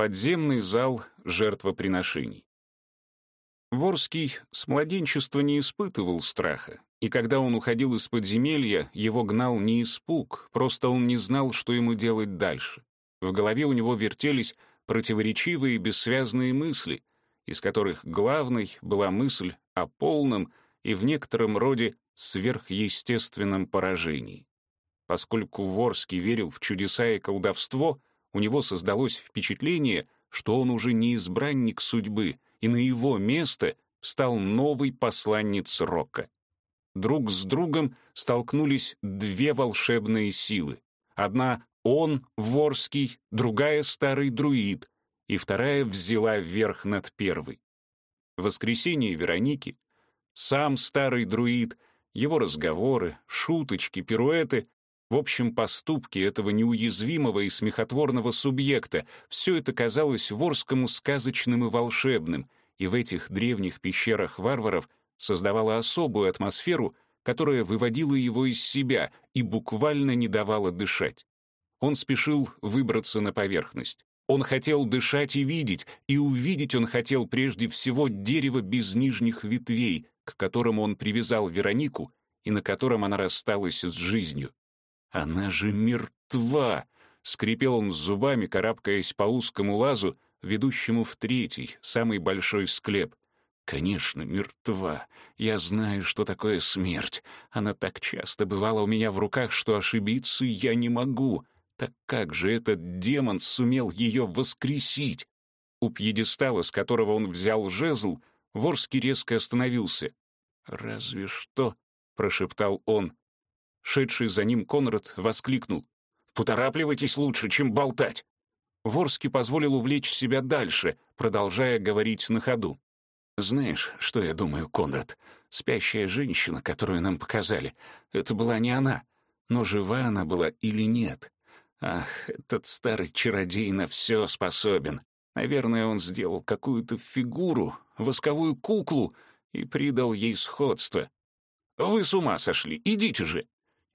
Подземный зал жертвоприношений. Ворский с младенчества не испытывал страха, и когда он уходил из подземелья, его гнал не испуг, просто он не знал, что ему делать дальше. В голове у него вертелись противоречивые бессвязные мысли, из которых главной была мысль о полном и в некотором роде сверхъестественном поражении. Поскольку Ворский верил в чудеса и колдовство, у него создалось впечатление, что он уже не избранник судьбы — и на его место встал новый посланец Рока. Друг с другом столкнулись две волшебные силы. Одна — он, Ворский, другая — старый друид, и вторая взяла верх над первой. Воскресенье Вероники, сам старый друид, его разговоры, шуточки, пируэты в общем, поступки этого неуязвимого и смехотворного субъекта — все это казалось Ворскому сказочным и волшебным, и в этих древних пещерах варваров создавало особую атмосферу, которая выводила его из себя и буквально не давала дышать. Он спешил выбраться на поверхность. Он хотел дышать и видеть, и увидеть он хотел прежде всего дерево без нижних ветвей, к которому он привязал Веронику и на котором она рассталась с жизнью. «Она же мертва!» — скрипел он зубами, карабкаясь по узкому лазу, ведущему в третий, самый большой склеп. «Конечно, мертва. Я знаю, что такое смерть. Она так часто бывала у меня в руках, что ошибиться я не могу. Так как же этот демон сумел ее воскресить?» У пьедестала, с которого он взял жезл, Ворский резко остановился. «Разве что», — прошептал он, Шедший за ним Конрад воскликнул. «Поторапливайтесь лучше, чем болтать!» Ворский позволил увлечь себя дальше, продолжая говорить на ходу. «Знаешь, что я думаю, Конрад? Спящая женщина, которую нам показали, это была не она. Но жива она была или нет? Ах, этот старый чародей на все способен. Наверное, он сделал какую-то фигуру, восковую куклу и придал ей сходство. Вы с ума сошли, идите же!»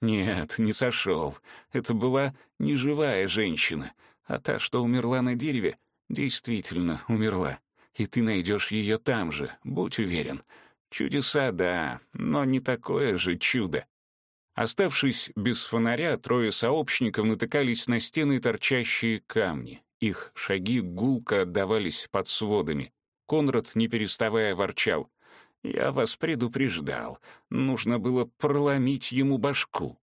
Нет, не сошел. Это была не живая женщина, а та, что умерла на дереве, действительно умерла. И ты найдешь ее там же, будь уверен. Чудеса, да, но не такое же чудо. Оставшись без фонаря, трое сообщников натыкались на стены торчащие камни. Их шаги гулко отдавались под сводами. Конрад, не переставая, ворчал. Я вас предупреждал. Нужно было проломить ему башку.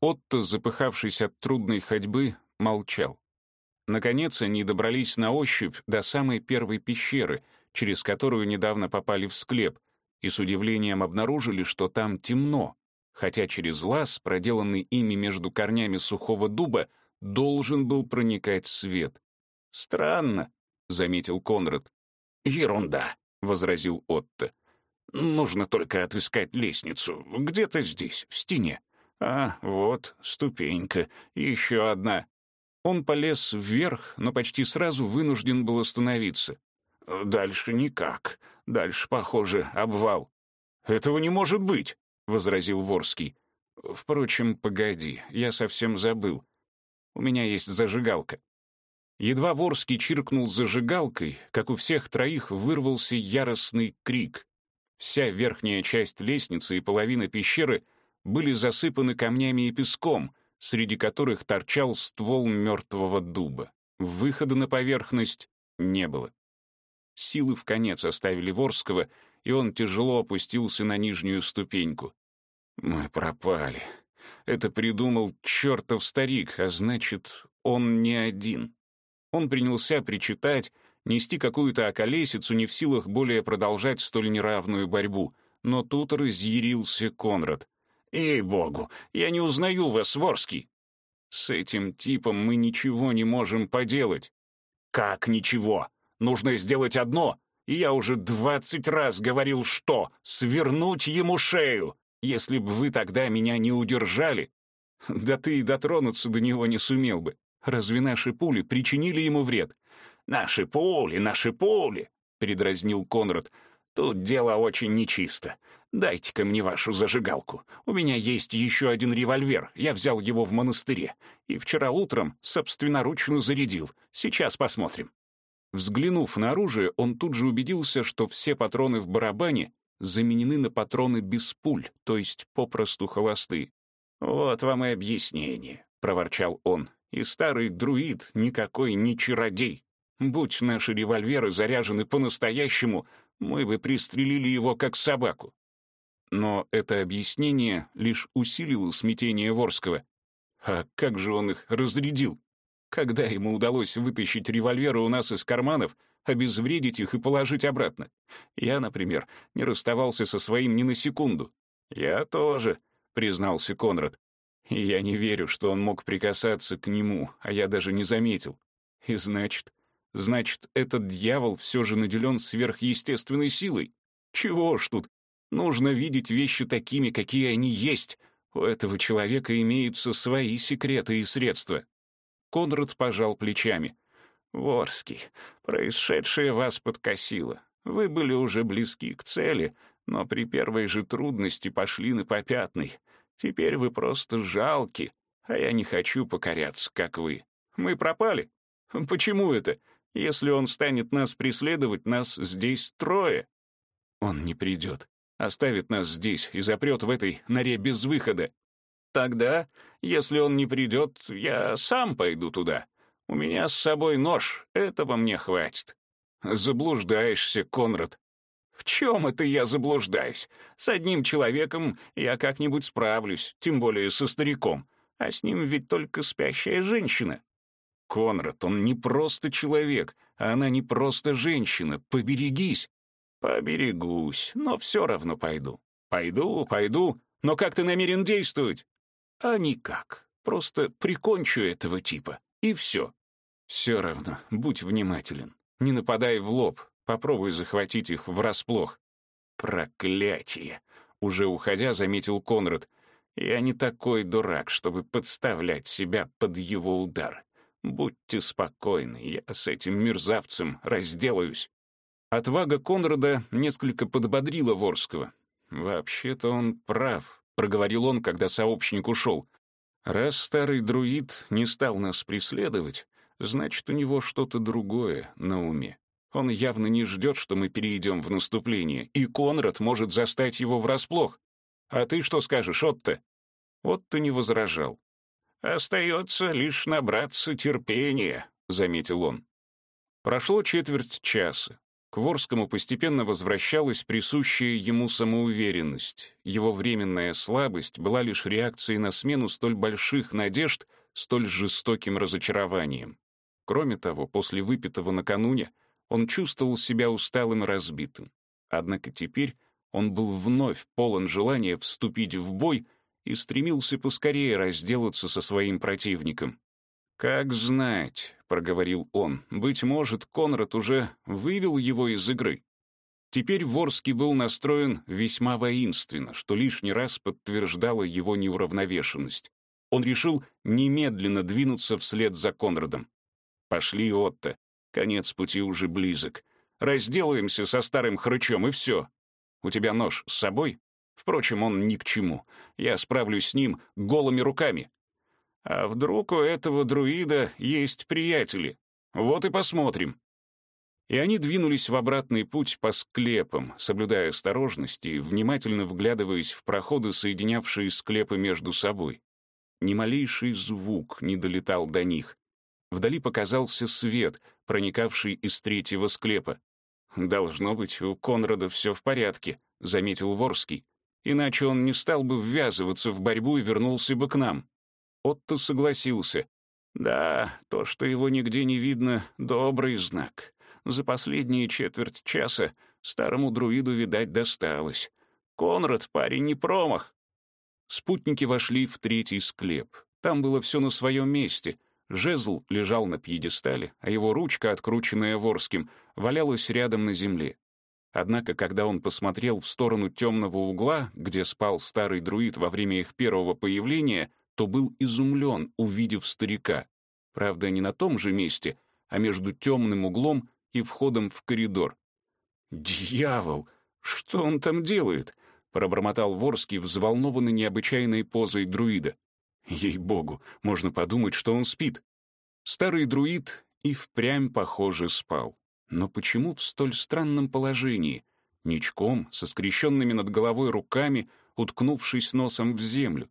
Отто, запыхавшись от трудной ходьбы, молчал. Наконец они добрались на ощупь до самой первой пещеры, через которую недавно попали в склеп, и с удивлением обнаружили, что там темно, хотя через лаз, проделанный ими между корнями сухого дуба, должен был проникать свет. «Странно», — заметил Конрад. «Ерунда», — возразил Отто. Нужно только отыскать лестницу. Где-то здесь, в стене. А, вот, ступенька. Еще одна. Он полез вверх, но почти сразу вынужден был остановиться. Дальше никак. Дальше, похоже, обвал. «Этого не может быть!» — возразил Ворский. «Впрочем, погоди, я совсем забыл. У меня есть зажигалка». Едва Ворский чиркнул зажигалкой, как у всех троих вырвался яростный крик. Вся верхняя часть лестницы и половина пещеры были засыпаны камнями и песком, среди которых торчал ствол мертвого дуба. Выхода на поверхность не было. Силы в конец оставили Ворского, и он тяжело опустился на нижнюю ступеньку. «Мы пропали. Это придумал чертов старик, а значит, он не один». Он принялся причитать, нести какую-то околесицу, не в силах более продолжать столь неравную борьбу. Но тут разъярился Конрад. «Ей-богу, я не узнаю вас, Ворский!» «С этим типом мы ничего не можем поделать». «Как ничего? Нужно сделать одно, и я уже двадцать раз говорил, что свернуть ему шею. Если бы вы тогда меня не удержали, да ты и дотронуться до него не сумел бы. Разве наши пули причинили ему вред? «Наши пули, наши пули!» — передразнил Конрад. Тут дело очень нечисто. Дайте-ка мне вашу зажигалку. У меня есть еще один револьвер. Я взял его в монастыре. И вчера утром собственноручно зарядил. Сейчас посмотрим». Взглянув на оружие, он тут же убедился, что все патроны в барабане заменены на патроны без пуль, то есть попросту холосты. «Вот вам и объяснение», — проворчал он. «И старый друид никакой не чародей. Будь наши револьверы заряжены по-настоящему, мы бы пристрелили его как собаку». Но это объяснение лишь усилило смятение Ворского. А как же он их разрядил? Когда ему удалось вытащить револьверы у нас из карманов, обезвредить их и положить обратно? Я, например, не расставался со своим ни на секунду. «Я тоже», — признался Конрад. И я не верю, что он мог прикасаться к нему, а я даже не заметил. И значит, значит, этот дьявол все же наделен сверхъестественной силой. Чего ж тут? Нужно видеть вещи такими, какие они есть. У этого человека имеются свои секреты и средства. Конрад пожал плечами. «Ворский, происшедшее вас подкосило. Вы были уже близки к цели, но при первой же трудности пошли на попятный. Теперь вы просто жалки, а я не хочу покоряться, как вы. Мы пропали. Почему это? Если он станет нас преследовать, нас здесь трое. Он не придет, оставит нас здесь и запрет в этой норе без выхода. Тогда, если он не придет, я сам пойду туда. У меня с собой нож, этого мне хватит. Заблуждаешься, Конрад. В чем это я заблуждаюсь? С одним человеком я как-нибудь справлюсь, тем более со стариком. А с ним ведь только спящая женщина. Конрад, он не просто человек, а она не просто женщина. Поберегись. Поберегусь, но все равно пойду. Пойду, пойду, но как ты намерен действовать? А никак. Просто прикончу этого типа, и все. Все равно, будь внимателен. Не нападай в лоб, Попробуй захватить их врасплох. Проклятие! Уже уходя, заметил Конрад. Я не такой дурак, чтобы подставлять себя под его удар. Будьте спокойны, я с этим мерзавцем разделаюсь. Отвага Конрада несколько подбодрила Ворского. «Вообще-то он прав», — проговорил он, когда сообщник ушел. «Раз старый друид не стал нас преследовать, значит, у него что-то другое на уме. Он явно не ждет, что мы перейдем в наступление, и Конрад может застать его врасплох. А ты что скажешь, Отто?» Отто не возражал. «Остается лишь набраться терпения», — заметил он. Прошло четверть часа. К Ворскому постепенно возвращалась присущая ему самоуверенность. Его временная слабость была лишь реакцией на смену столь больших надежд, столь жестоким разочарованием. Кроме того, после выпитого накануне он чувствовал себя усталым и разбитым. Однако теперь он был вновь полон желания вступить в бой и стремился поскорее разделаться со своим противником. «Как знать», — проговорил он, — «быть может, Конрад уже вывел его из игры». Теперь Ворский был настроен весьма воинственно, что лишний раз подтверждало его неуравновешенность. Он решил немедленно двинуться вслед за Конрадом. «Пошли, Отто», Конец пути уже близок. Разделаемся со старым хрычом, и все. У тебя нож с собой? Впрочем, он ни к чему. Я справлюсь с ним голыми руками. А вдруг у этого друида есть приятели? Вот и посмотрим. И они двинулись в обратный путь по склепам, соблюдая осторожность и внимательно вглядываясь в проходы, соединявшие склепы между собой. Ни малейший звук не долетал до них. Вдали показался свет, проникавший из третьего склепа. «Должно быть, у Конрада все в порядке», — заметил Ворский. «Иначе он не стал бы ввязываться в борьбу и вернулся бы к нам». Отто согласился. «Да, то, что его нигде не видно, — добрый знак. За последние четверть часа старому друиду, видать, досталось. Конрад, парень, не промах». Спутники вошли в третий склеп. Там было все на своем месте — Жезл лежал на пьедестале, а его ручка, открученная Ворским, валялась рядом на земле. Однако, когда он посмотрел в сторону темного угла, где спал старый друид во время их первого появления, то был изумлен, увидев старика. Правда, не на том же месте, а между темным углом и входом в коридор. «Дьявол!» «Что он там делает?» — пробормотал Ворский, взволнованный необычайной позой друида. Ей-богу, можно подумать, что он спит. Старый друид и впрямь, похоже, спал. Но почему в столь странном положении? Ничком, со скрещенными над головой руками, уткнувшись носом в землю.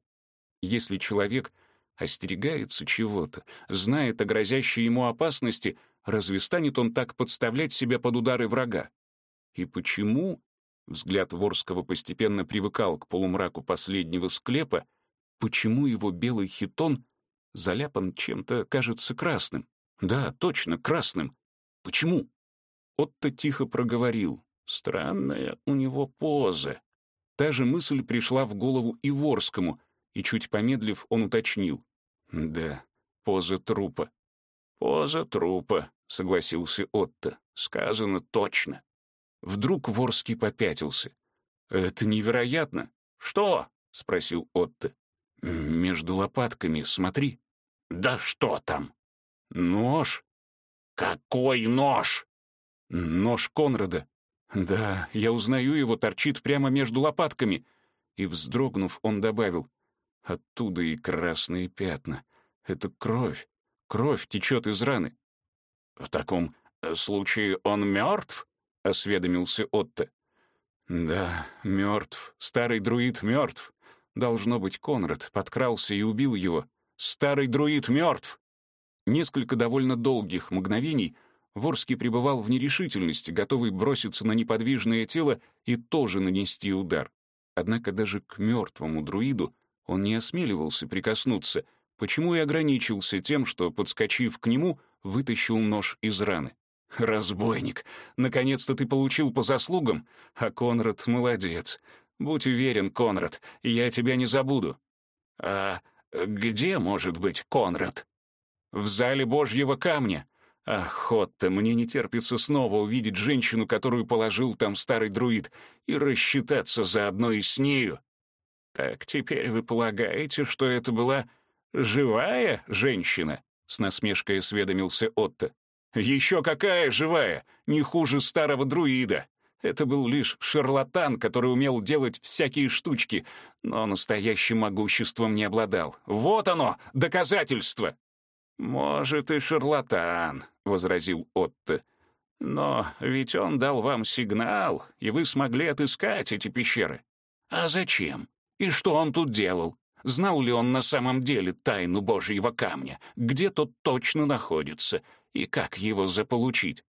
Если человек остерегается чего-то, знает о грозящей ему опасности, разве станет он так подставлять себя под удары врага? И почему, взгляд Ворского постепенно привыкал к полумраку последнего склепа, почему его белый хитон заляпан чем-то, кажется, красным? Да, точно, красным. Почему? Отто тихо проговорил. Странная у него поза. Та же мысль пришла в голову и Ворскому, и чуть помедлив, он уточнил. Да, поза трупа. Поза трупа, согласился Отто. Сказано точно. Вдруг Ворский попятился. Это невероятно. Что? спросил Отто. Между лопатками, смотри. Да что там? Нож. Какой нож? Нож Конрада. Да, я узнаю его, торчит прямо между лопатками. И, вздрогнув, он добавил. Оттуда и красные пятна. Это кровь. Кровь течет из раны. В таком э, случае он мертв? осведомился Отто. Да, мертв. Старый друид мертв. Должно быть, Конрад подкрался и убил его. Старый друид мертв. Несколько довольно долгих мгновений Ворский пребывал в нерешительности, готовый броситься на неподвижное тело и тоже нанести удар. Однако даже к мертвому друиду он не осмеливался прикоснуться, почему и ограничился тем, что, подскочив к нему, вытащил нож из раны. «Разбойник! Наконец-то ты получил по заслугам, а Конрад молодец. Будь уверен, Конрад, я тебя не забуду». «А где может быть Конрад?» «В зале Божьего камня. Ах, Отто, мне не терпится снова увидеть женщину, которую положил там старый друид, и рассчитаться заодно и с нею». «Так теперь вы полагаете, что это была живая женщина?» — с насмешкой осведомился Отто. «Еще какая живая! Не хуже старого друида! Это был лишь шарлатан, который умел делать всякие штучки, но настоящим могуществом не обладал. Вот оно, доказательство!» «Может, и шарлатан», — возразил Отто. «Но ведь он дал вам сигнал, и вы смогли отыскать эти пещеры. А зачем? И что он тут делал? Знал ли он на самом деле тайну Божьего камня, где тот точно находится, и как его заполучить?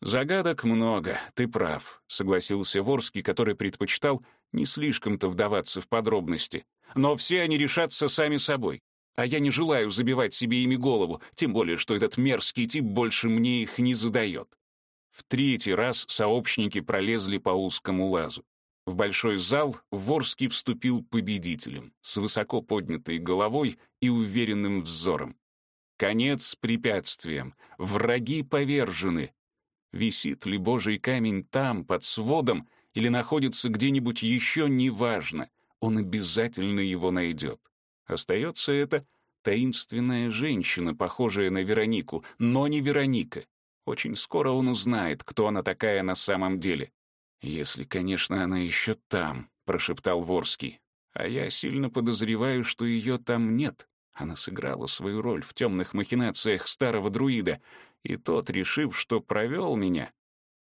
«Загадок много, ты прав», — согласился Ворский, который предпочитал не слишком-то вдаваться в подробности. «Но все они решатся сами собой. А я не желаю забивать себе ими голову, тем более, что этот мерзкий тип больше мне их не задает». В третий раз сообщники пролезли по узкому лазу. В большой зал Ворский вступил победителем, с высоко поднятой головой и уверенным взором. Конец препятствиям, враги повержены. Висит ли Божий камень там, под сводом, или находится где-нибудь еще, неважно, он обязательно его найдет. Остается эта таинственная женщина, похожая на Веронику, но не Вероника. Очень скоро он узнает, кто она такая на самом деле. «Если, конечно, она еще там», — прошептал Ворский. «А я сильно подозреваю, что ее там нет. Она сыграла свою роль в темных махинациях старого друида, и тот, решив, что провел меня,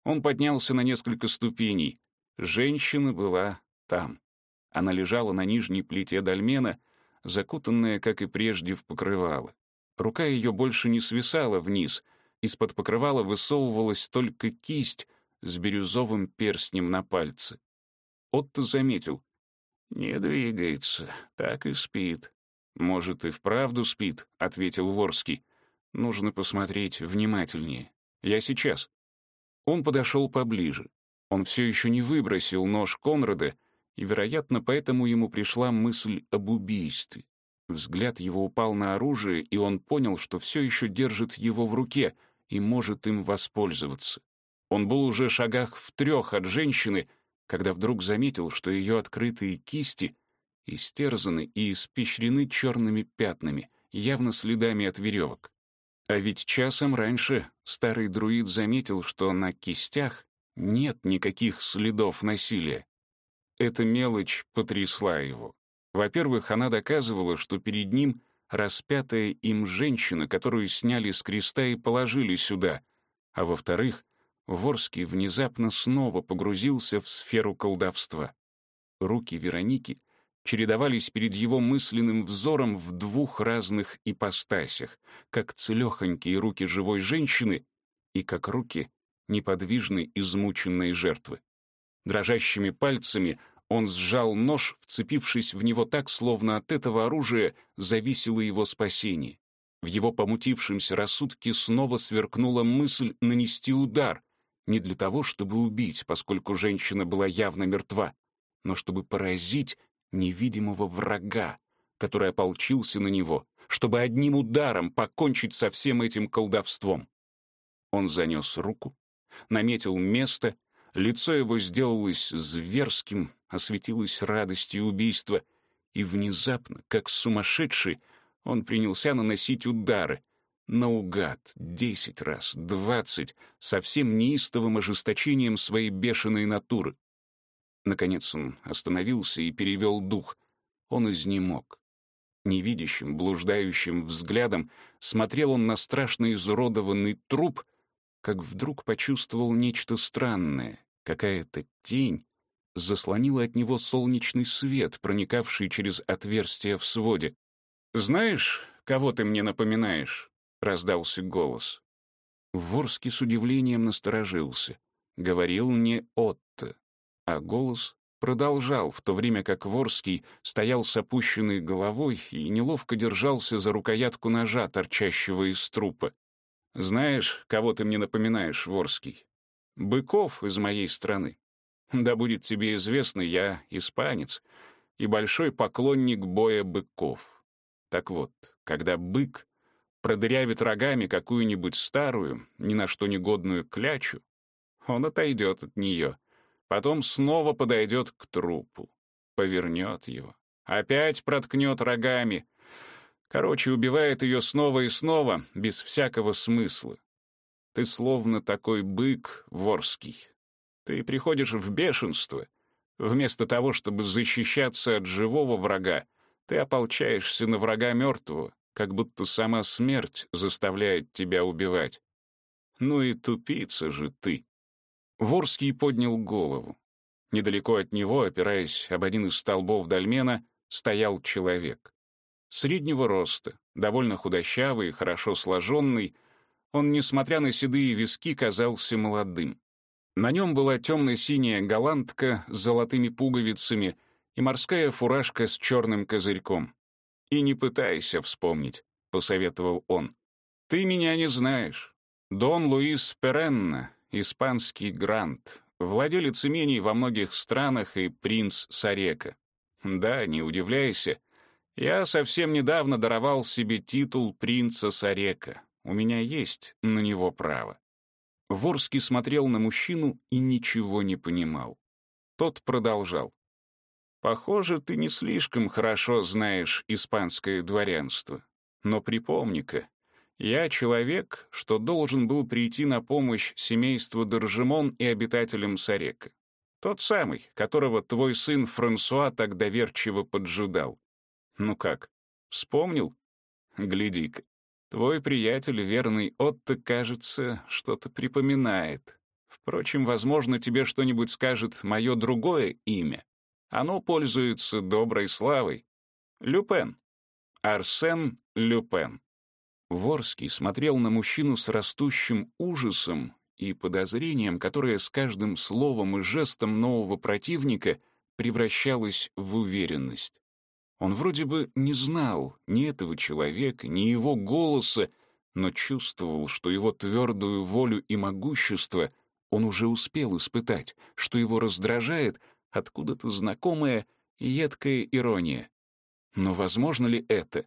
он поднялся на несколько ступеней. Женщина была там. Она лежала на нижней плите дольмена, закутанная, как и прежде, в покрывало. Рука ее больше не свисала вниз, из-под покрывала высовывалась только кисть, с бирюзовым перстнем на пальце. Отто заметил. «Не двигается, так и спит». «Может, и вправду спит», — ответил Ворский. «Нужно посмотреть внимательнее. Я сейчас». Он подошел поближе. Он все еще не выбросил нож Конрада, и, вероятно, поэтому ему пришла мысль об убийстве. Взгляд его упал на оружие, и он понял, что все еще держит его в руке и может им воспользоваться. Он был уже шагах в трех от женщины, когда вдруг заметил, что ее открытые кисти истерзаны и испещрены черными пятнами, явно следами от веревок. А ведь часом раньше старый друид заметил, что на кистях нет никаких следов насилия. Эта мелочь потрясла его. Во-первых, она доказывала, что перед ним распятая им женщина, которую сняли с креста и положили сюда, а во-вторых, Ворский внезапно снова погрузился в сферу колдовства. Руки Вероники чередовались перед его мысленным взором в двух разных ипостасях, как целехонькие руки живой женщины и как руки неподвижной измученной жертвы. Дрожащими пальцами он сжал нож, вцепившись в него так, словно от этого оружия зависело его спасение. В его помутившемся рассудке снова сверкнула мысль нанести удар, не для того, чтобы убить, поскольку женщина была явно мертва, но чтобы поразить невидимого врага, который ополчился на него, чтобы одним ударом покончить со всем этим колдовством. Он занес руку, наметил место, лицо его сделалось зверским, осветилось радостью убийства, и внезапно, как сумасшедший, он принялся наносить удары, наугад, десять раз, двадцать, со всем неистовым ожесточением своей бешеной натуры. Наконец он остановился и перевел дух. Он изнемог. Невидящим, блуждающим взглядом смотрел он на страшно изуродованный труп, как вдруг почувствовал нечто странное. Какая-то тень заслонила от него солнечный свет, проникавший через отверстие в своде. «Знаешь, кого ты мне напоминаешь?» — раздался голос. Ворский с удивлением насторожился. Говорил не Отто, а голос продолжал, в то время как Ворский стоял с опущенной головой и неловко держался за рукоятку ножа, торчащего из трупа. «Знаешь, кого ты мне напоминаешь, Ворский? Быков из моей страны. Да будет тебе известно, я испанец и большой поклонник боя быков. Так вот, когда бык продырявит рогами какую-нибудь старую, ни на что негодную клячу, он отойдет от нее, потом снова подойдет к трупу, повернет его, опять проткнет рогами, Короче, убивает ее снова и снова, без всякого смысла. Ты словно такой бык ворский. Ты приходишь в бешенство. Вместо того, чтобы защищаться от живого врага, ты ополчаешься на врага мертвого, как будто сама смерть заставляет тебя убивать. Ну и тупица же ты. Ворский поднял голову. Недалеко от него, опираясь об один из столбов дольмена, стоял человек. Среднего роста, довольно худощавый, хорошо сложенный, он, несмотря на седые виски, казался молодым. На нем была темно-синяя голландка с золотыми пуговицами и морская фуражка с черным козырьком. «И не пытайся вспомнить», — посоветовал он. «Ты меня не знаешь. Дон Луис Перенна, испанский грант, владелец имений во многих странах и принц Сарека. Да, не удивляйся, я совсем недавно даровал себе титул принца Сарека. У меня есть на него право. Ворский смотрел на мужчину и ничего не понимал. Тот продолжал. «Похоже, ты не слишком хорошо знаешь испанское дворянство. Но припомни-ка, я человек, что должен был прийти на помощь семейству Доржемон и обитателям Сарека. Тот самый, которого твой сын Франсуа так доверчиво поджидал. Ну как, вспомнил? Гляди-ка. Твой приятель, верный Отто, кажется, что-то припоминает. Впрочем, возможно, тебе что-нибудь скажет мое другое имя. Оно пользуется доброй славой. Люпен. Арсен Люпен. Ворский смотрел на мужчину с растущим ужасом и подозрением, которое с каждым словом и жестом нового противника превращалось в уверенность. Он вроде бы не знал ни этого человека, ни его голоса, но чувствовал, что его твердую волю и могущество он уже успел испытать, что его раздражает откуда-то знакомая едкая ирония. Но возможно ли это?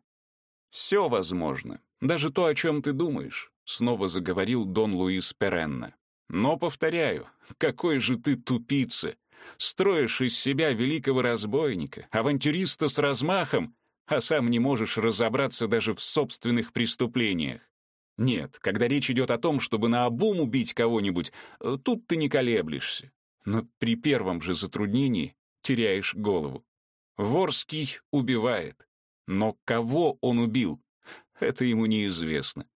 «Все возможно, даже то, о чем ты думаешь», — снова заговорил Дон Луис Перенна. «Но, повторяю, какой же ты тупица! Строишь из себя великого разбойника, авантюриста с размахом, а сам не можешь разобраться даже в собственных преступлениях. Нет, когда речь идет о том, чтобы наобум убить кого-нибудь, э, тут ты не колеблешься. Но при первом же затруднении теряешь голову. Ворский убивает. Но кого он убил, это ему неизвестно.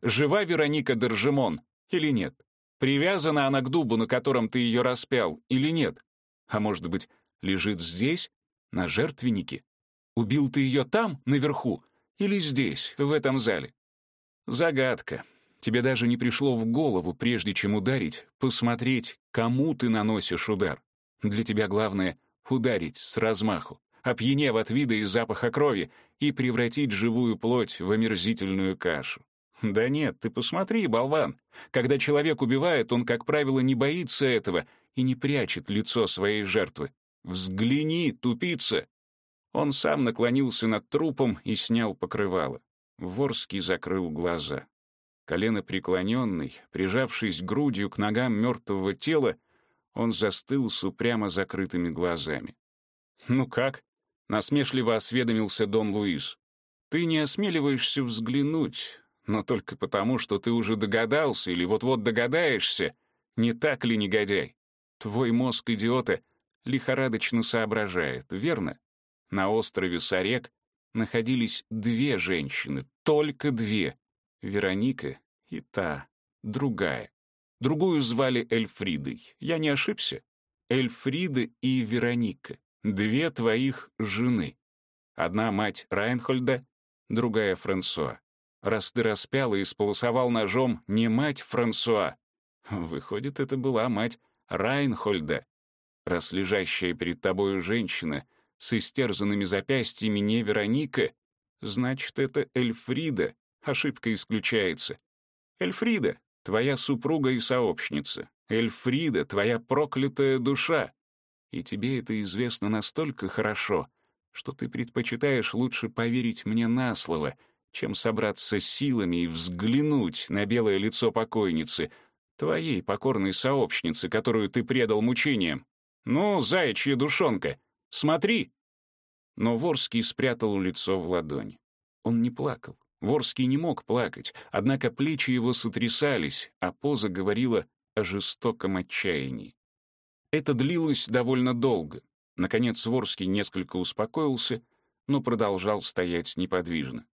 Жива Вероника Держимон или нет? Привязана она к дубу, на котором ты ее распял, или нет? А может быть, лежит здесь, на жертвеннике? Убил ты ее там, наверху, или здесь, в этом зале? Загадка. Тебе даже не пришло в голову, прежде чем ударить, посмотреть, кому ты наносишь удар. Для тебя главное — ударить с размаху, опьянев от вида и запаха крови, и превратить живую плоть в омерзительную кашу. Да нет, ты посмотри, болван. Когда человек убивает, он, как правило, не боится этого и не прячет лицо своей жертвы. Взгляни, тупица. Он сам наклонился над трупом и снял покрывало. Ворский закрыл глаза. Колено преклоненный, прижавшись грудью к ногам мертвого тела, он застыл с упрямо закрытыми глазами. «Ну как?» — насмешливо осведомился Дон Луис. «Ты не осмеливаешься взглянуть, но только потому, что ты уже догадался или вот-вот догадаешься, не так ли, негодяй? Твой мозг идиота лихорадочно соображает, верно? На острове Сарек находились две женщины, только две. Вероника и та, другая. Другую звали Эльфридой. Я не ошибся? Эльфрида и Вероника. Две твоих жены. Одна мать Райнхольда, другая Франсуа раз ты распял и сполосовал ножом не мать Франсуа. Выходит, это была мать Райнхольда. Раз лежащая перед тобою женщина с истерзанными запястьями не Вероника, значит, это Эльфрида. Ошибка исключается. Эльфрида, твоя супруга и сообщница. Эльфрида, твоя проклятая душа. И тебе это известно настолько хорошо, что ты предпочитаешь лучше поверить мне на слово — чем собраться силами и взглянуть на белое лицо покойницы, твоей покорной сообщницы, которую ты предал мучениям. Ну, заячья душонка, смотри!» Но Ворский спрятал лицо в ладони. Он не плакал. Ворский не мог плакать, однако плечи его сотрясались, а поза говорила о жестоком отчаянии. Это длилось довольно долго. Наконец Ворский несколько успокоился, но продолжал стоять неподвижно.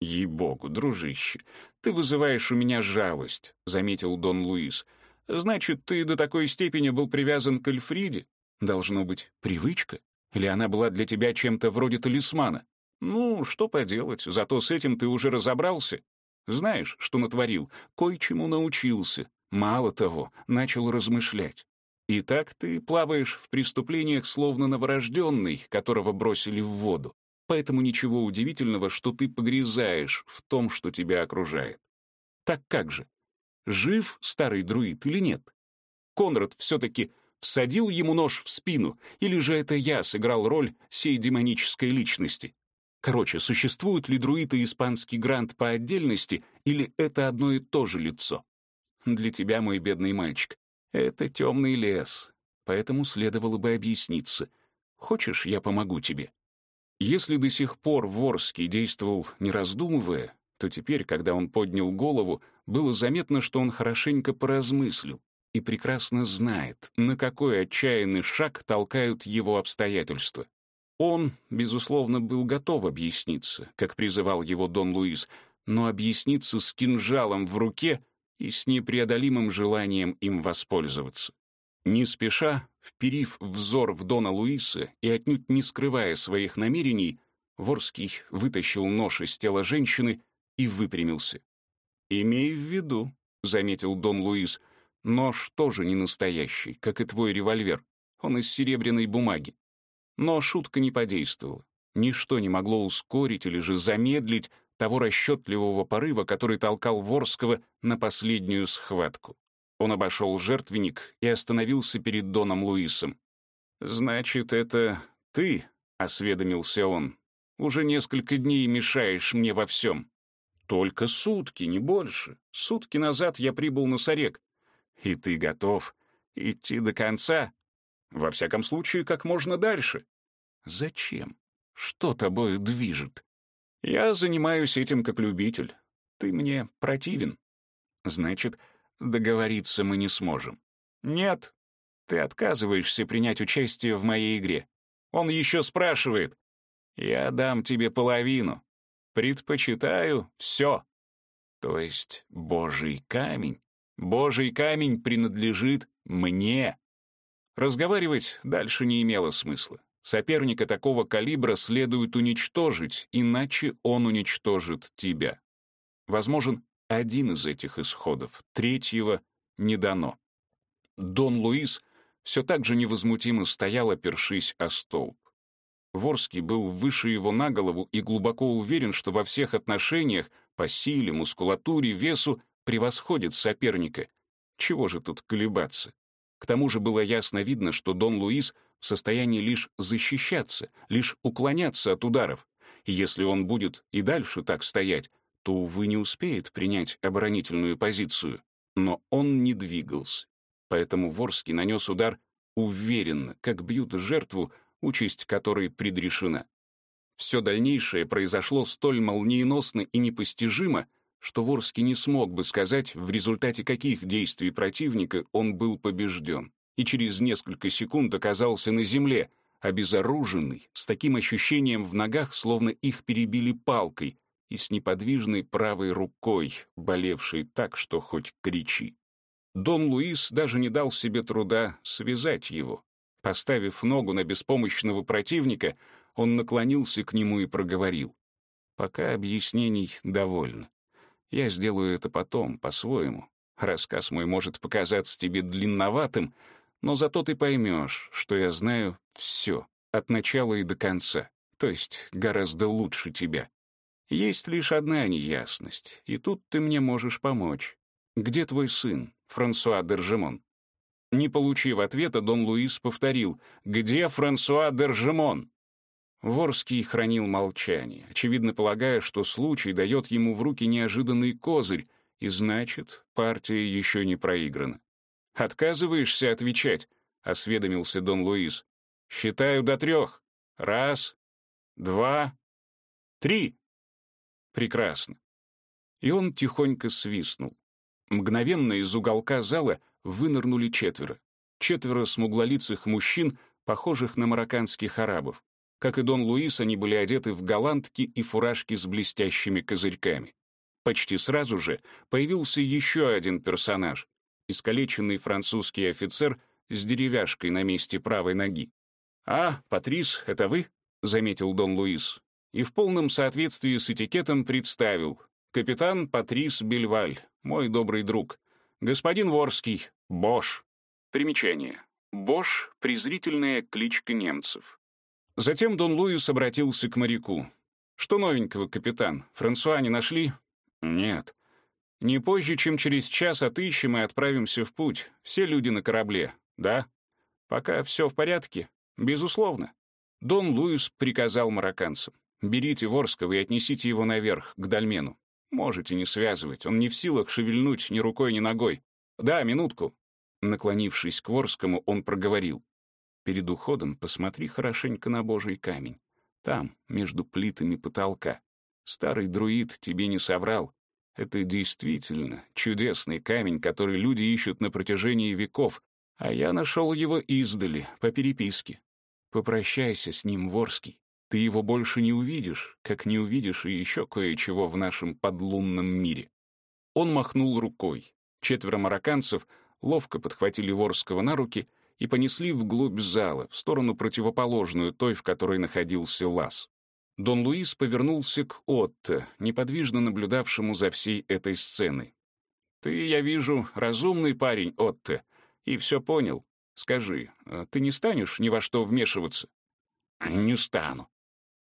«Ей-богу, дружище, ты вызываешь у меня жалость», — заметил Дон Луис. «Значит, ты до такой степени был привязан к Эльфриде? Должно быть, привычка? Или она была для тебя чем-то вроде талисмана? Ну, что поделать, зато с этим ты уже разобрался. Знаешь, что натворил? Кое-чему научился. Мало того, начал размышлять. И так ты плаваешь в преступлениях, словно новорожденный, которого бросили в воду. Поэтому ничего удивительного, что ты погрязаешь в том, что тебя окружает. Так как же? Жив старый друид или нет? Конрад все-таки всадил ему нож в спину, или же это я сыграл роль сей демонической личности? Короче, существует ли друид и испанский грант по отдельности, или это одно и то же лицо? Для тебя, мой бедный мальчик, это темный лес, поэтому следовало бы объясниться. Хочешь, я помогу тебе? Если до сих пор Ворский действовал не раздумывая, то теперь, когда он поднял голову, было заметно, что он хорошенько поразмыслил и прекрасно знает, на какой отчаянный шаг толкают его обстоятельства. Он, безусловно, был готов объясниться, как призывал его Дон Луис, но объясниться с кинжалом в руке и с непреодолимым желанием им воспользоваться. Не спеша, вперив взор в Дона Луиса и отнюдь не скрывая своих намерений, Ворский вытащил нож из тела женщины и выпрямился. «Имей в виду», — заметил Дон Луис, — «нож тоже не настоящий, как и твой револьвер. Он из серебряной бумаги». Но шутка не подействовала. Ничто не могло ускорить или же замедлить того расчетливого порыва, который толкал Ворского на последнюю схватку. Он обошел жертвенник и остановился перед Доном Луисом. «Значит, это ты?» — осведомился он. «Уже несколько дней мешаешь мне во всем». «Только сутки, не больше. Сутки назад я прибыл на Сарек. И ты готов идти до конца? Во всяком случае, как можно дальше. Зачем? Что тобою движет? Я занимаюсь этим как любитель. Ты мне противен. Значит, договориться мы не сможем. Нет, ты отказываешься принять участие в моей игре. Он еще спрашивает. Я дам тебе половину. Предпочитаю все. То есть Божий камень. Божий камень принадлежит мне. Разговаривать дальше не имело смысла. Соперника такого калибра следует уничтожить, иначе он уничтожит тебя. Возможен один из этих исходов, третьего не дано. Дон Луис все так же невозмутимо стоял, опершись о столб. Ворский был выше его на голову и глубоко уверен, что во всех отношениях, по силе, мускулатуре, весу, превосходит соперника. Чего же тут колебаться? К тому же было ясно видно, что Дон Луис в состоянии лишь защищаться, лишь уклоняться от ударов. И если он будет и дальше так стоять, то, увы, не успеет принять оборонительную позицию. Но он не двигался. Поэтому Ворский нанес удар уверенно, как бьют жертву, участь которой предрешена. Все дальнейшее произошло столь молниеносно и непостижимо, что Ворский не смог бы сказать, в результате каких действий противника он был побежден, и через несколько секунд оказался на земле, обезоруженный, с таким ощущением в ногах, словно их перебили палкой, и с неподвижной правой рукой, болевшей так, что хоть кричи. Дон Луис даже не дал себе труда связать его. Поставив ногу на беспомощного противника, он наклонился к нему и проговорил. «Пока объяснений довольно. Я сделаю это потом, по-своему. Рассказ мой может показаться тебе длинноватым, но зато ты поймешь, что я знаю все, от начала и до конца, то есть гораздо лучше тебя. Есть лишь одна неясность, и тут ты мне можешь помочь. Где твой сын, Франсуа Держемон?» Не получив ответа, Дон Луис повторил «Где Франсуа Держемон?» Ворский хранил молчание, очевидно полагая, что случай дает ему в руки неожиданный козырь, и значит, партия еще не проиграна. «Отказываешься отвечать?» — осведомился Дон Луис. «Считаю до трех. Раз, два, три». «Прекрасно». И он тихонько свистнул. Мгновенно из уголка зала вынырнули четверо. Четверо смуглолицых мужчин, похожих на марокканских арабов. Как и Дон Луис, они были одеты в голландки и фуражки с блестящими козырьками. Почти сразу же появился еще один персонаж — искалеченный французский офицер с деревяшкой на месте правой ноги. «А, Патрис, это вы?» — заметил Дон Луис. И в полном соответствии с этикетом представил. «Капитан Патрис Бельваль, мой добрый друг. Господин Ворский, Бош». Примечание. Бош — презрительная кличка немцев. Затем Дон Луис обратился к моряку. «Что новенького, капитан? Франсуа не нашли?» «Нет. Не позже, чем через час отыщем и отправимся в путь. Все люди на корабле. Да? Пока все в порядке? Безусловно». Дон Луис приказал марокканцам. «Берите Ворского и отнесите его наверх, к Дальмену. Можете не связывать, он не в силах шевельнуть ни рукой, ни ногой. Да, минутку». Наклонившись к Ворскому, он проговорил. Перед уходом посмотри хорошенько на Божий камень. Там, между плитами потолка. Старый друид тебе не соврал. Это действительно чудесный камень, который люди ищут на протяжении веков, а я нашел его издали, по переписке. Попрощайся с ним, Ворский. Ты его больше не увидишь, как не увидишь и еще кое-чего в нашем подлунном мире. Он махнул рукой. Четверо марокканцев ловко подхватили Ворского на руки и понесли вглубь зала, в сторону противоположную той, в которой находился лаз. Дон Луис повернулся к Отто, неподвижно наблюдавшему за всей этой сценой. «Ты, я вижу, разумный парень, Отто, и все понял. Скажи, а ты не станешь ни во что вмешиваться?» «Не стану».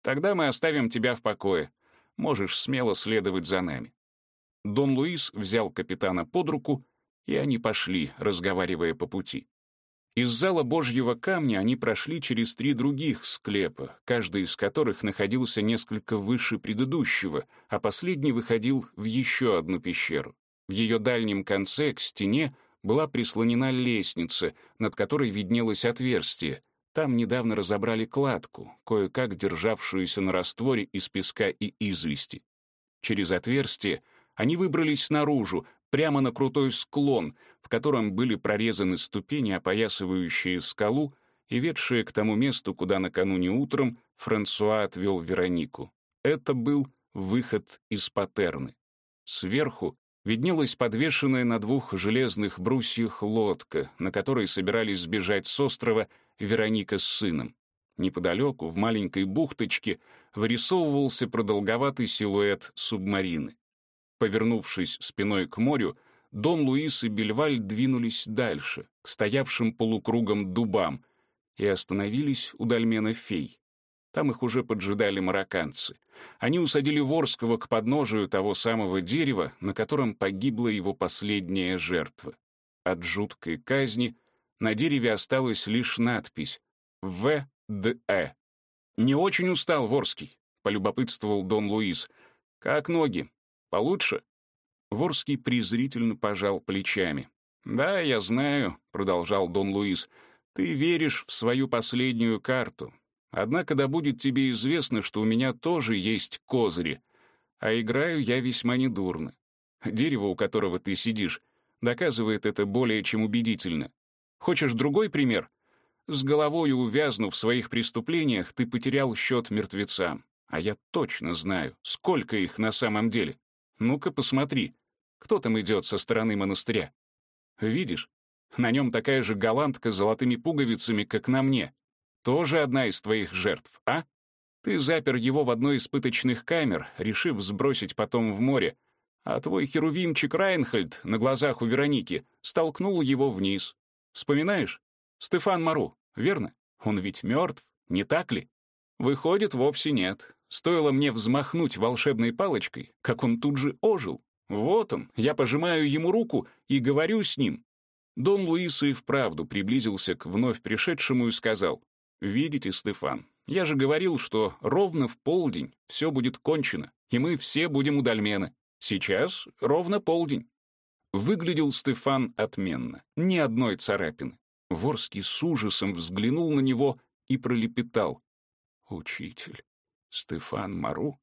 «Тогда мы оставим тебя в покое. Можешь смело следовать за нами». Дон Луис взял капитана под руку, и они пошли, разговаривая по пути. Из зала Божьего камня они прошли через три других склепа, каждый из которых находился несколько выше предыдущего, а последний выходил в еще одну пещеру. В ее дальнем конце, к стене, была прислонена лестница, над которой виднелось отверстие. Там недавно разобрали кладку, кое-как державшуюся на растворе из песка и извести. Через отверстие Они выбрались наружу, прямо на крутой склон, в котором были прорезаны ступени, опоясывающие скалу и ведшие к тому месту, куда накануне утром Франсуа отвел Веронику. Это был выход из Патерны. Сверху виднелась подвешенная на двух железных брусьях лодка, на которой собирались сбежать с острова Вероника с сыном. Неподалеку, в маленькой бухточке, вырисовывался продолговатый силуэт субмарины. Повернувшись спиной к морю, Дон Луис и Бельваль двинулись дальше, к стоявшим полукругом дубам, и остановились у дольмена фей. Там их уже поджидали марокканцы. Они усадили Ворского к подножию того самого дерева, на котором погибла его последняя жертва. От жуткой казни на дереве осталась лишь надпись «В.Д.Э». «Не очень устал Ворский», — полюбопытствовал Дон Луис. «Как ноги? Получше?» Ворский презрительно пожал плечами. «Да, я знаю», — продолжал Дон Луис, — «ты веришь в свою последнюю карту. Однако да будет тебе известно, что у меня тоже есть козыри, а играю я весьма недурно. Дерево, у которого ты сидишь, доказывает это более чем убедительно. Хочешь другой пример? С головой увязнув в своих преступлениях, ты потерял счет мертвецам. А я точно знаю, сколько их на самом деле. Ну-ка посмотри, кто там идет со стороны монастыря? Видишь, на нем такая же голландка с золотыми пуговицами, как на мне. Тоже одна из твоих жертв, а? Ты запер его в одной из пыточных камер, решив сбросить потом в море, а твой херувимчик Райнхольд на глазах у Вероники столкнул его вниз. Вспоминаешь? Стефан Мару, верно? Он ведь мертв, не так ли? Выходит, вовсе нет. Стоило мне взмахнуть волшебной палочкой, как он тут же ожил. Вот он, я пожимаю ему руку и говорю с ним. Дон Луис и вправду приблизился к вновь пришедшему и сказал, «Видите, Стефан, я же говорил, что ровно в полдень все будет кончено, и мы все будем у Дальмена. Сейчас ровно полдень». Выглядел Стефан отменно, ни одной царапины. Ворский с ужасом взглянул на него и пролепетал. «Учитель, Стефан Мару?»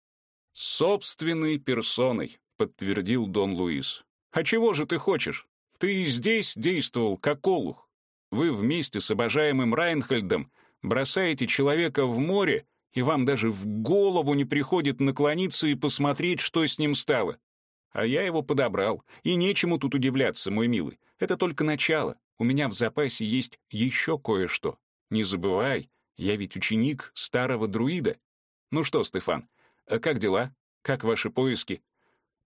«Собственной персоной», — подтвердил Дон Луис. «А чего же ты хочешь? Ты и здесь действовал, как олух. Вы вместе с обожаемым Райнхольдом бросаете человека в море, и вам даже в голову не приходит наклониться и посмотреть, что с ним стало. А я его подобрал, и нечему тут удивляться, мой милый. Это только начало. У меня в запасе есть еще кое-что. Не забывай, я ведь ученик старого друида. Ну что, Стефан, а как дела? Как ваши поиски?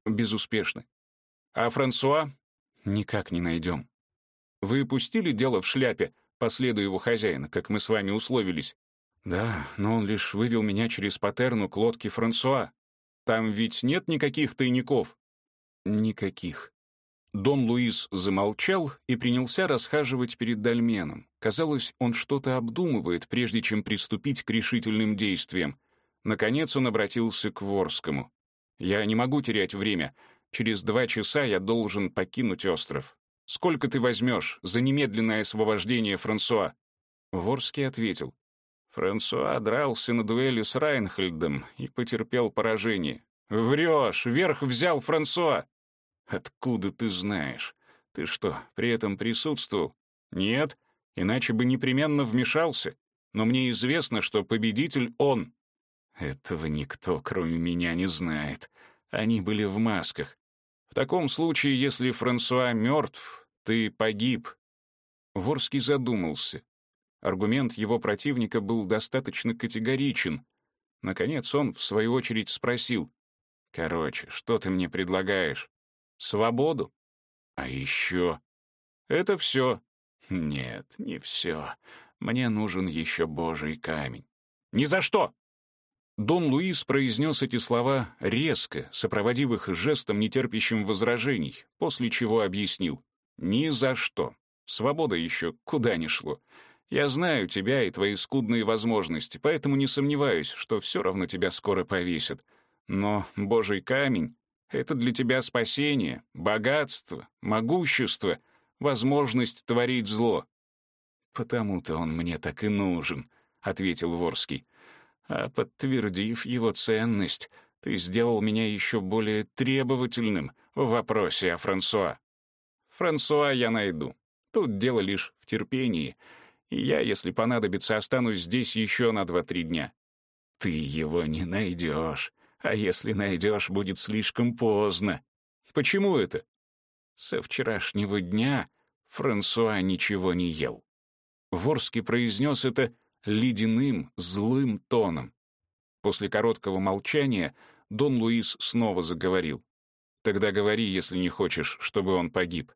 Безуспешны. А Франсуа? Никак не найдем. Вы пустили дело в шляпе, по его хозяина, как мы с вами условились. Да, но он лишь вывел меня через патерну к лодке Франсуа. Там ведь нет никаких тайников. Никаких. Дон Луис замолчал и принялся расхаживать перед дольменом. Казалось, он что-то обдумывает, прежде чем приступить к решительным действиям. Наконец он обратился к Ворскому. «Я не могу терять время. Через два часа я должен покинуть остров. Сколько ты возьмешь за немедленное освобождение Франсуа?» Ворский ответил. Франсуа дрался на дуэли с Райнхольдом и потерпел поражение. «Врешь! Верх взял Франсуа!» «Откуда ты знаешь? Ты что, при этом присутствовал?» «Нет, иначе бы непременно вмешался. Но мне известно, что победитель он». «Этого никто, кроме меня, не знает. Они были в масках. В таком случае, если Франсуа мертв, ты погиб». Ворский задумался. Аргумент его противника был достаточно категоричен. Наконец он, в свою очередь, спросил. «Короче, что ты мне предлагаешь? Свободу? А еще...» «Это все». «Нет, не все. Мне нужен еще Божий камень». «Ни за что!» Дон Луис произнес эти слова резко, сопроводив их жестом, нетерпящим возражений, после чего объяснил. Ни за что. Свобода еще куда ни шло. Я знаю тебя и твои скудные возможности, поэтому не сомневаюсь, что все равно тебя скоро повесят. Но Божий камень — это для тебя спасение, богатство, могущество, возможность творить зло. «Потому-то он мне так и нужен», — ответил Ворский. «А подтвердив его ценность, Ты сделал меня еще более требовательным в вопросе о Франсуа. Франсуа я найду. Тут дело лишь в терпении. И я, если понадобится, останусь здесь еще на два-три дня. Ты его не найдешь. А если найдешь, будет слишком поздно. Почему это? Со вчерашнего дня Франсуа ничего не ел. Ворский произнес это ледяным, злым тоном. После короткого молчания Дон Луис снова заговорил. «Тогда говори, если не хочешь, чтобы он погиб».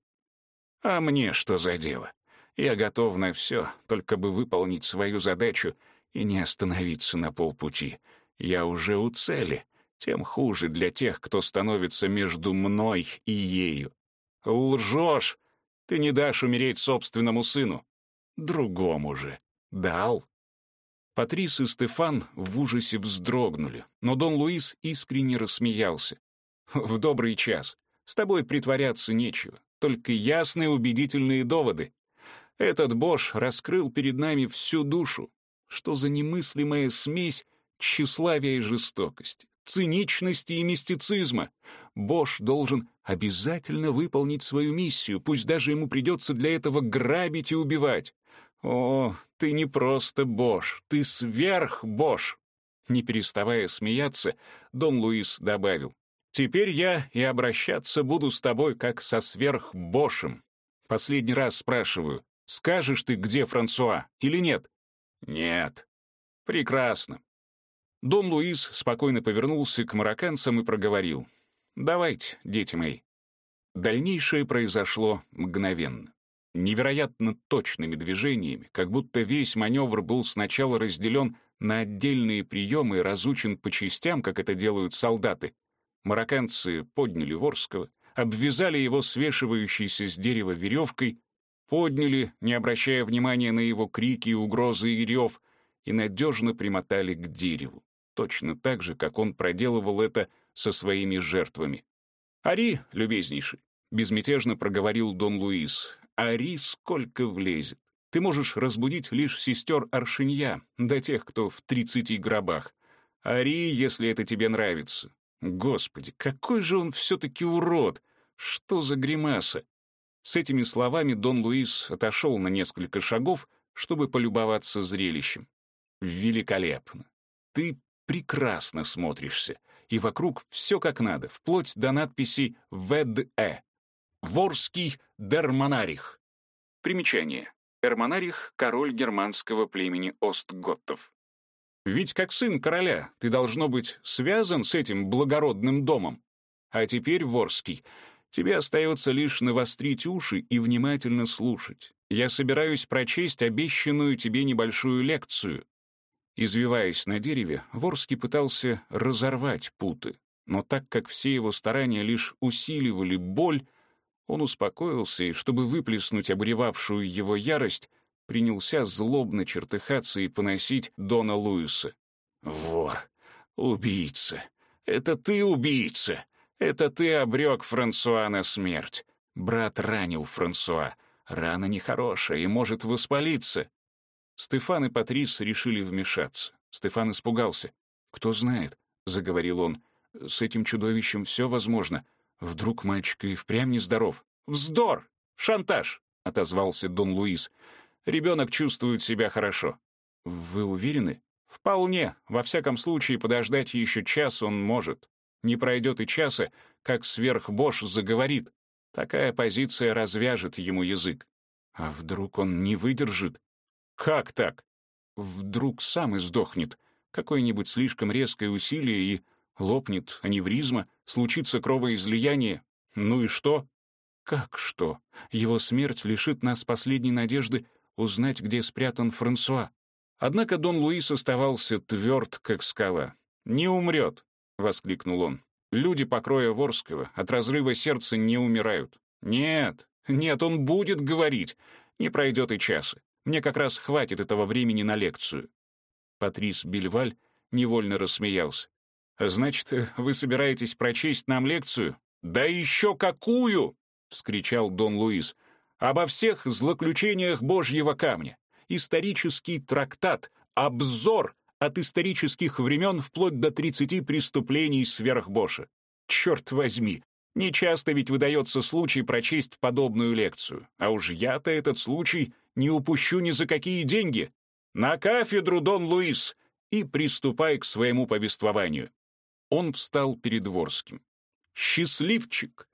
«А мне что за дело? Я готов на все, только бы выполнить свою задачу и не остановиться на полпути. Я уже у цели, тем хуже для тех, кто становится между мной и ею. Лжешь! Ты не дашь умереть собственному сыну. Другому же. Дал. Патрис и Стефан в ужасе вздрогнули, но Дон Луис искренне рассмеялся. «В добрый час. С тобой притворяться нечего. Только ясные убедительные доводы. Этот Бош раскрыл перед нами всю душу. Что за немыслимая смесь тщеславия и жестокости, циничности и мистицизма. Бош должен обязательно выполнить свою миссию, пусть даже ему придется для этого грабить и убивать. «О, ты не просто Бош, ты сверх Бош!» Не переставая смеяться, Дон Луис добавил. «Теперь я и обращаться буду с тобой, как со сверхбошем. Последний раз спрашиваю, скажешь ты, где Франсуа, или нет?» «Нет». «Прекрасно». Дон Луис спокойно повернулся к марокканцам и проговорил. «Давайте, дети мои». Дальнейшее произошло мгновенно невероятно точными движениями, как будто весь маневр был сначала разделен на отдельные приемы и разучен по частям, как это делают солдаты. Марокканцы подняли Ворского, обвязали его свешивающейся с дерева веревкой, подняли, не обращая внимания на его крики, угрозы и рев, и надежно примотали к дереву, точно так же, как он проделывал это со своими жертвами. «Ари, любезнейший», — безмятежно проговорил Дон Луис, Ари сколько влезет. Ты можешь разбудить лишь сестер Аршинья, до тех, кто в тридцати гробах. Ари, если это тебе нравится. Господи, какой же он все-таки урод! Что за гримаса? С этими словами Дон Луис отошел на несколько шагов, чтобы полюбоваться зрелищем. Великолепно. Ты прекрасно смотришься, и вокруг все как надо, вплоть до надписи «ВДЭ». Ворский Дерманарих. Примечание. Эрмонарих — король германского племени Остготтов. Ведь как сын короля ты должно быть связан с этим благородным домом. А теперь, Ворский, тебе остается лишь навострить уши и внимательно слушать. Я собираюсь прочесть обещанную тебе небольшую лекцию. Извиваясь на дереве, Ворский пытался разорвать путы, но так как все его старания лишь усиливали боль, он успокоился и, чтобы выплеснуть обуревавшую его ярость, принялся злобно чертыхаться и поносить Дона Луиса. «Вор! Убийца! Это ты убийца! Это ты обрек Франсуа на смерть! Брат ранил Франсуа. Рана нехорошая и может воспалиться!» Стефан и Патрис решили вмешаться. Стефан испугался. «Кто знает», — заговорил он, — «с этим чудовищем все возможно. Вдруг мальчик и впрямь нездоров. «Вздор! Шантаж!» — отозвался Дон Луис. «Ребенок чувствует себя хорошо». «Вы уверены?» «Вполне. Во всяком случае, подождать еще час он может. Не пройдет и часа, как сверхбош заговорит. Такая позиция развяжет ему язык. А вдруг он не выдержит? Как так? Вдруг сам и сдохнет. Какое-нибудь слишком резкое усилие и лопнет аневризма, случится кровоизлияние. Ну и что? Как что? Его смерть лишит нас последней надежды узнать, где спрятан Франсуа. Однако Дон Луис оставался тверд, как скала. «Не умрет!» — воскликнул он. «Люди покроя Ворского от разрыва сердца не умирают. Нет, нет, он будет говорить. Не пройдет и часа. Мне как раз хватит этого времени на лекцию». Патрис Бельваль невольно рассмеялся. «Значит, вы собираетесь прочесть нам лекцию?» «Да еще какую!» — вскричал Дон Луис. «Обо всех злоключениях Божьего камня. Исторический трактат, обзор от исторических времен вплоть до 30 преступлений сверхбоша. Черт возьми, нечасто ведь выдается случай прочесть подобную лекцию, а уж я-то этот случай не упущу ни за какие деньги. На кафедру, Дон Луис, и приступай к своему повествованию. Он встал перед Ворским. «Счастливчик!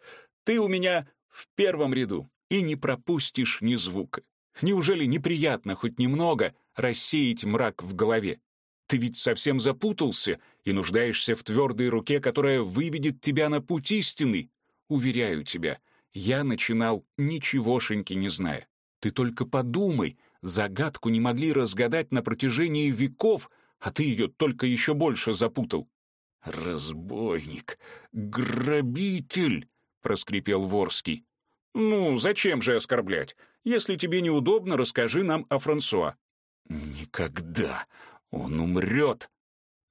Ты у меня в первом ряду и не пропустишь ни звука. Неужели неприятно хоть немного рассеять мрак в голове? Ты ведь совсем запутался и нуждаешься в твердой руке, которая выведет тебя на путь истины. Уверяю тебя, я начинал ничегошеньки не зная. Ты только подумай, загадку не могли разгадать на протяжении веков, а ты ее только еще больше запутал. «Разбойник! Грабитель!» — проскрипел Ворский. «Ну, зачем же оскорблять? Если тебе неудобно, расскажи нам о Франсуа». «Никогда! Он умрет!»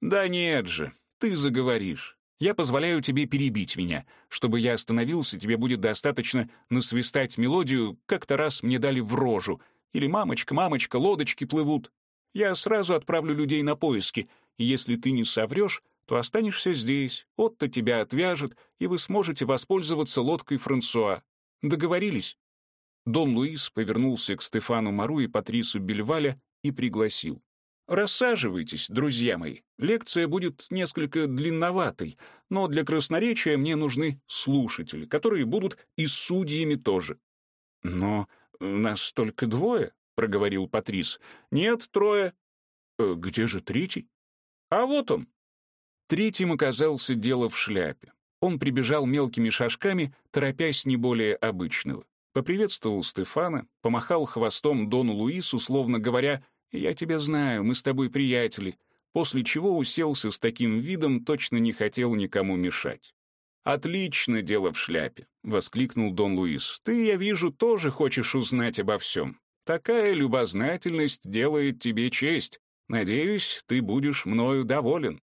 «Да нет же, ты заговоришь. Я позволяю тебе перебить меня. Чтобы я остановился, тебе будет достаточно насвистать мелодию, как-то раз мне дали в рожу. Или «Мамочка, мамочка, лодочки плывут». Я сразу отправлю людей на поиски, если ты не соврешь, то останешься здесь, Отто тебя отвяжет, и вы сможете воспользоваться лодкой Франсуа. Договорились?» Дон Луис повернулся к Стефану Мару и Патрису Бельваля и пригласил. «Рассаживайтесь, друзья мои. Лекция будет несколько длинноватой, но для красноречия мне нужны слушатели, которые будут и судьями тоже». «Но нас только двое», — проговорил Патрис. «Нет, трое». «Э, «Где же третий?» «А вот он». Третьим оказался дело в шляпе. Он прибежал мелкими шажками, торопясь не более обычного. Поприветствовал Стефана, помахал хвостом Дону Луису, словно говоря «Я тебя знаю, мы с тобой приятели», после чего уселся с таким видом, точно не хотел никому мешать. «Отлично дело в шляпе», — воскликнул Дон Луис. «Ты, я вижу, тоже хочешь узнать обо всем. Такая любознательность делает тебе честь. Надеюсь, ты будешь мною доволен».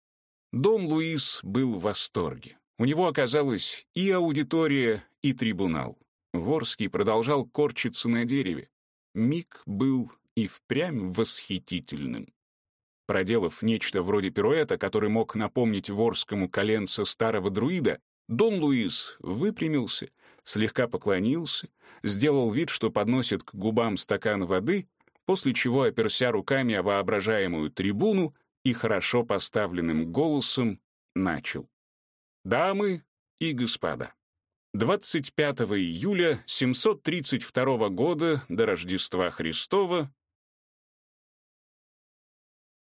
Дон Луис был в восторге. У него оказалась и аудитория, и трибунал. Ворский продолжал корчиться на дереве. Миг был и впрямь восхитительным. Проделав нечто вроде пируэта, который мог напомнить Ворскому коленца старого друида, Дон Луис выпрямился, слегка поклонился, сделал вид, что подносит к губам стакан воды, после чего, оперся руками о воображаемую трибуну и хорошо поставленным голосом начал. Дамы и господа, 25 июля 732 года до Рождества Христова